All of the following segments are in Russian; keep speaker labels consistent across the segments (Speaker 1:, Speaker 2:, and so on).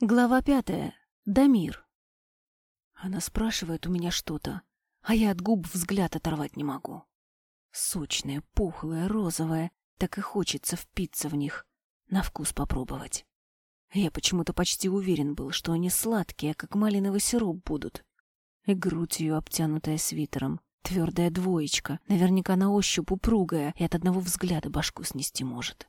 Speaker 1: Глава пятая. Дамир. Она спрашивает у меня что-то, а я от губ взгляд оторвать не могу. Сочная, пухлая, розовая, так и хочется впиться в них, на вкус попробовать. Я почему-то почти уверен был, что они сладкие, как малиновый сироп будут. И грудь ее, обтянутая свитером, твердая двоечка, наверняка на ощупь упругая, и от одного взгляда башку снести может.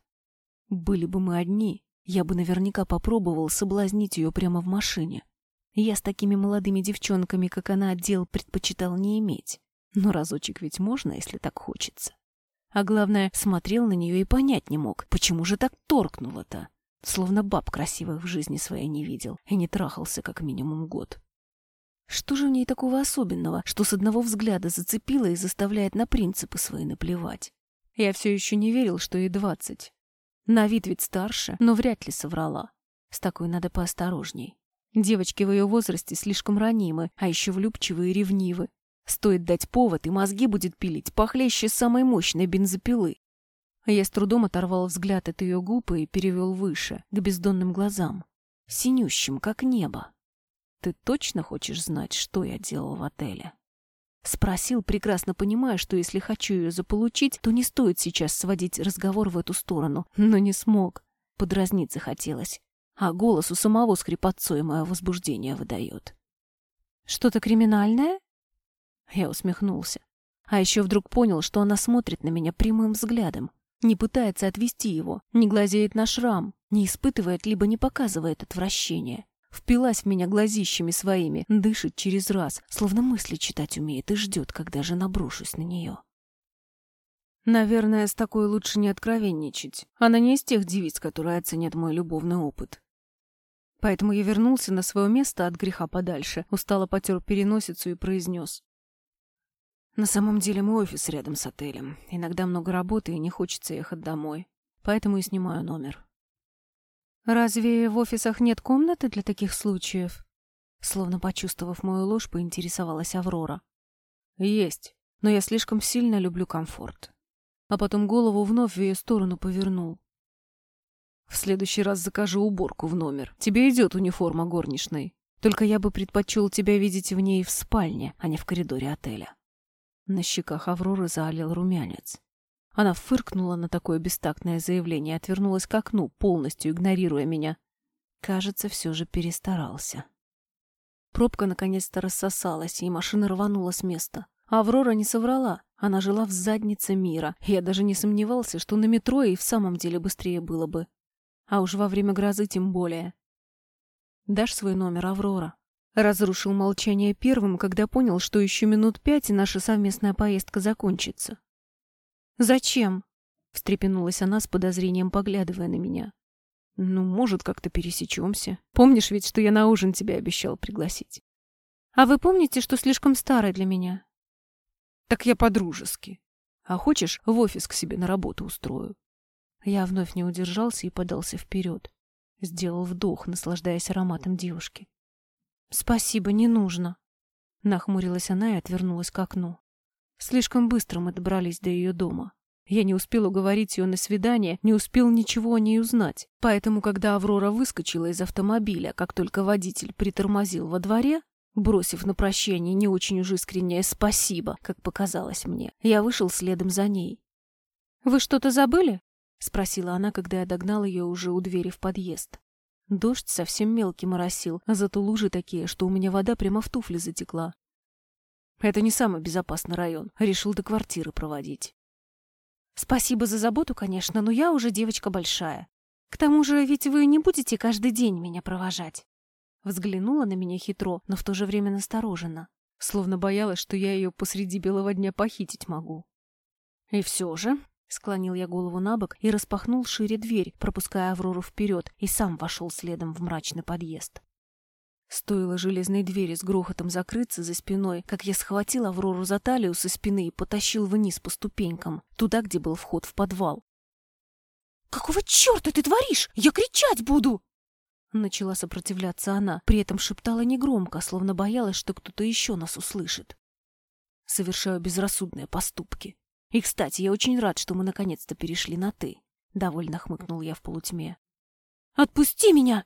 Speaker 1: Были бы мы одни, я бы наверняка попробовал соблазнить ее прямо в машине. Я с такими молодыми девчонками, как она, дел предпочитал не иметь. Но разочек ведь можно, если так хочется. А главное, смотрел на нее и понять не мог, почему же так торкнуло-то. Словно баб красивых в жизни своей не видел и не трахался как минимум год. Что же в ней такого особенного, что с одного взгляда зацепило и заставляет на принципы свои наплевать? Я все еще не верил, что ей двадцать. На вид ведь старше, но вряд ли соврала. С такой надо поосторожней. Девочки в ее возрасте слишком ранимы, а еще влюбчивы и ревнивы. Стоит дать повод, и мозги будет пилить похлеще самой мощной бензопилы. Я с трудом оторвал взгляд от ее губ и перевел выше, к бездонным глазам. Синющим, как небо. «Ты точно хочешь знать, что я делал в отеле?» Спросил, прекрасно понимая, что если хочу ее заполучить, то не стоит сейчас сводить разговор в эту сторону. Но не смог. Подразнить захотелось. А голос у самого скрипотцой мое возбуждение выдает. «Что-то криминальное?» Я усмехнулся. А еще вдруг понял, что она смотрит на меня прямым взглядом. Не пытается отвести его, не глазеет на шрам, не испытывает либо не показывает отвращения. Впилась в меня глазищами своими, дышит через раз, словно мысли читать умеет и ждет, когда же наброшусь на нее. Наверное, с такой лучше не откровенничать. Она не из тех девиц, которые оценят мой любовный опыт. Поэтому я вернулся на свое место от греха подальше, устало потер переносицу и произнес. На самом деле мой офис рядом с отелем. Иногда много работы и не хочется ехать домой. Поэтому и снимаю номер. «Разве в офисах нет комнаты для таких случаев?» Словно почувствовав мою ложь, поинтересовалась Аврора. «Есть, но я слишком сильно люблю комфорт». А потом голову вновь в ее сторону повернул. «В следующий раз закажу уборку в номер. Тебе идет униформа горничной. Только я бы предпочел тебя видеть в ней в спальне, а не в коридоре отеля». На щеках Авроры залил румянец. Она фыркнула на такое бестактное заявление и отвернулась к окну, полностью игнорируя меня. Кажется, все же перестарался. Пробка наконец-то рассосалась, и машина рванула с места. Аврора не соврала. Она жила в заднице мира. Я даже не сомневался, что на метро и в самом деле быстрее было бы. А уж во время грозы тем более. «Дашь свой номер, Аврора?» Разрушил молчание первым, когда понял, что еще минут пять, и наша совместная поездка закончится. «Зачем?» — встрепенулась она с подозрением, поглядывая на меня. «Ну, может, как-то пересечемся. Помнишь ведь, что я на ужин тебя обещал пригласить?» «А вы помните, что слишком старая для меня?» «Так я по-дружески. А хочешь, в офис к себе на работу устрою?» Я вновь не удержался и подался вперед. Сделал вдох, наслаждаясь ароматом девушки. «Спасибо, не нужно». Нахмурилась она и отвернулась к окну. Слишком быстро мы добрались до ее дома. Я не успел уговорить ее на свидание, не успел ничего о ней узнать. Поэтому, когда Аврора выскочила из автомобиля, как только водитель притормозил во дворе, бросив на прощание не очень уж искреннее «спасибо», как показалось мне, я вышел следом за ней. «Вы что-то забыли?» — спросила она, когда я догнал ее уже у двери в подъезд. Дождь совсем мелкий моросил, а зато лужи такие, что у меня вода прямо в туфли затекла. Это не самый безопасный район. Решил до квартиры проводить. Спасибо за заботу, конечно, но я уже девочка большая. К тому же, ведь вы не будете каждый день меня провожать. Взглянула на меня хитро, но в то же время настороженно. Словно боялась, что я ее посреди белого дня похитить могу. И все же, склонил я голову на бок и распахнул шире дверь, пропуская Аврору вперед, и сам вошел следом в мрачный подъезд. Стоило железной двери с грохотом закрыться за спиной, как я схватил Аврору за талию со спины и потащил вниз по ступенькам, туда, где был вход в подвал. «Какого черта ты творишь? Я кричать буду!» Начала сопротивляться она, при этом шептала негромко, словно боялась, что кто-то еще нас услышит. Совершаю безрассудные поступки. И, кстати, я очень рад, что мы наконец-то перешли на «ты», — довольно хмыкнул я в полутьме. «Отпусти меня!»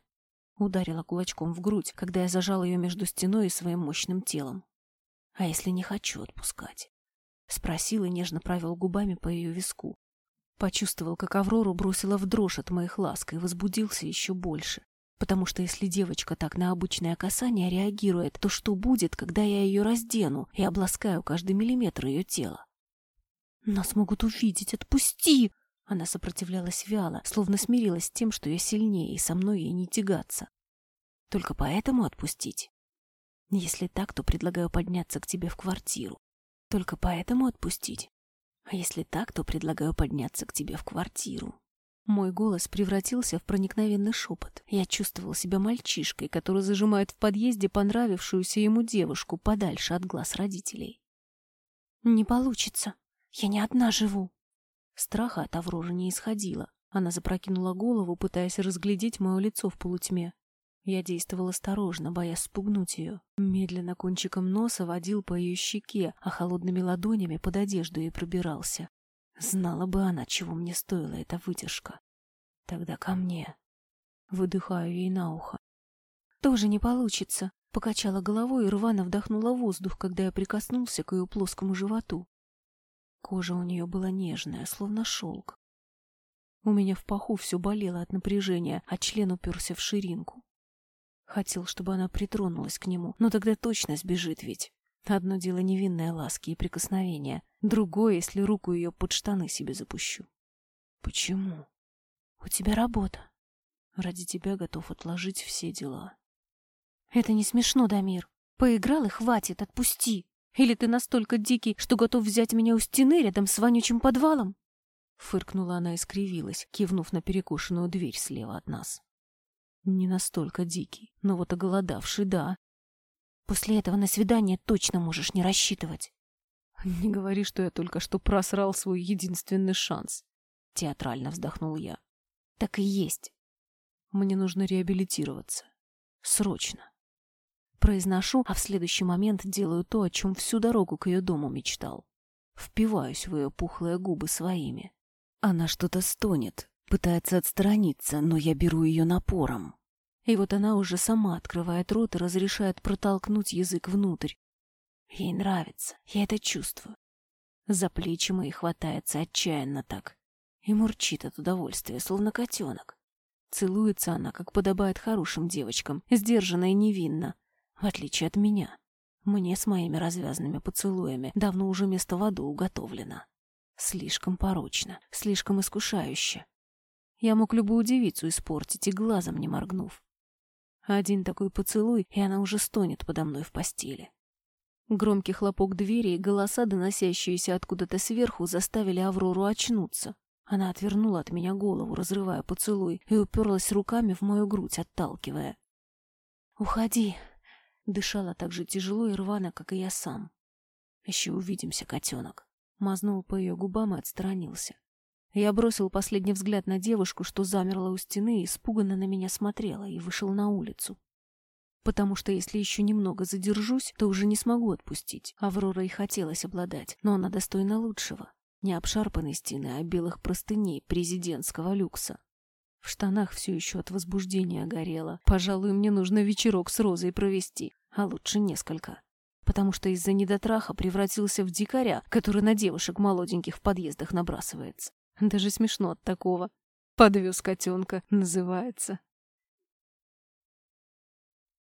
Speaker 1: Ударила кулачком в грудь, когда я зажал ее между стеной и своим мощным телом. А если не хочу отпускать? Спросил и нежно провел губами по ее виску. Почувствовал, как Аврору бросила в дрожь от моих ласк и возбудился еще больше. Потому что если девочка так на обычное касание реагирует, то что будет, когда я ее раздену и обласкаю каждый миллиметр ее тела? «Нас могут увидеть! Отпусти!» Она сопротивлялась вяло, словно смирилась с тем, что я сильнее, и со мной ей не тягаться. «Только поэтому отпустить?» «Если так, то предлагаю подняться к тебе в квартиру. Только поэтому отпустить?» «А если так, то предлагаю подняться к тебе в квартиру». Мой голос превратился в проникновенный шепот. Я чувствовал себя мальчишкой, который зажимает в подъезде понравившуюся ему девушку подальше от глаз родителей. «Не получится. Я не одна живу». Страха от Авроры не исходило. Она запрокинула голову, пытаясь разглядеть мое лицо в полутьме. Я действовал осторожно, боясь спугнуть ее. Медленно кончиком носа водил по ее щеке, а холодными ладонями под одежду ей пробирался. Знала бы она, чего мне стоила эта выдержка. Тогда ко мне. Выдыхаю ей на ухо. Тоже не получится. Покачала головой и рвано вдохнула воздух, когда я прикоснулся к ее плоскому животу. Кожа у нее была нежная, словно шелк. У меня в паху все болело от напряжения, а член уперся в ширинку. Хотел, чтобы она притронулась к нему, но тогда точно сбежит ведь. Одно дело невинные ласки и прикосновения, другое, если руку ее под штаны себе запущу. Почему? У тебя работа. Ради тебя готов отложить все дела. Это не смешно, Дамир. Поиграл и хватит, отпусти. Или ты настолько дикий, что готов взять меня у стены рядом с вонючим подвалом? Фыркнула она и скривилась, кивнув на перекушенную дверь слева от нас. Не настолько дикий, но вот оголодавший, да. После этого на свидание точно можешь не рассчитывать. Не говори, что я только что просрал свой единственный шанс. Театрально вздохнул я. Так и есть. Мне нужно реабилитироваться. Срочно. Произношу, а в следующий момент делаю то, о чем всю дорогу к ее дому мечтал. Впиваюсь в ее пухлые губы своими. Она что-то стонет, пытается отстраниться, но я беру ее напором. И вот она уже сама открывает рот и разрешает протолкнуть язык внутрь. Ей нравится, я это чувствую. За плечи мои хватается отчаянно так. И мурчит от удовольствия, словно котенок. Целуется она, как подобает хорошим девочкам, сдержанно и невинно, в отличие от меня. Мне с моими развязанными поцелуями давно уже место в аду уготовлено. Слишком порочно, слишком искушающе. Я мог любую девицу испортить и глазом не моргнув. Один такой поцелуй, и она уже стонет подо мной в постели. Громкий хлопок двери и голоса, доносящиеся откуда-то сверху, заставили Аврору очнуться. Она отвернула от меня голову, разрывая поцелуй, и уперлась руками в мою грудь, отталкивая. «Уходи!» Дышала так же тяжело и рвано, как и я сам. «Еще увидимся, котенок!» Мазнул по ее губам и отстранился. Я бросил последний взгляд на девушку, что замерла у стены и испуганно на меня смотрела, и вышел на улицу. Потому что если еще немного задержусь, то уже не смогу отпустить. Аврора и хотелось обладать, но она достойна лучшего. Не обшарпанной стены, а белых простыней президентского люкса. В штанах все еще от возбуждения горело. Пожалуй, мне нужно вечерок с Розой провести, а лучше несколько. Потому что из-за недотраха превратился в дикаря, который на девушек молоденьких в подъездах набрасывается. Даже смешно от такого. «Подвез котенка» называется.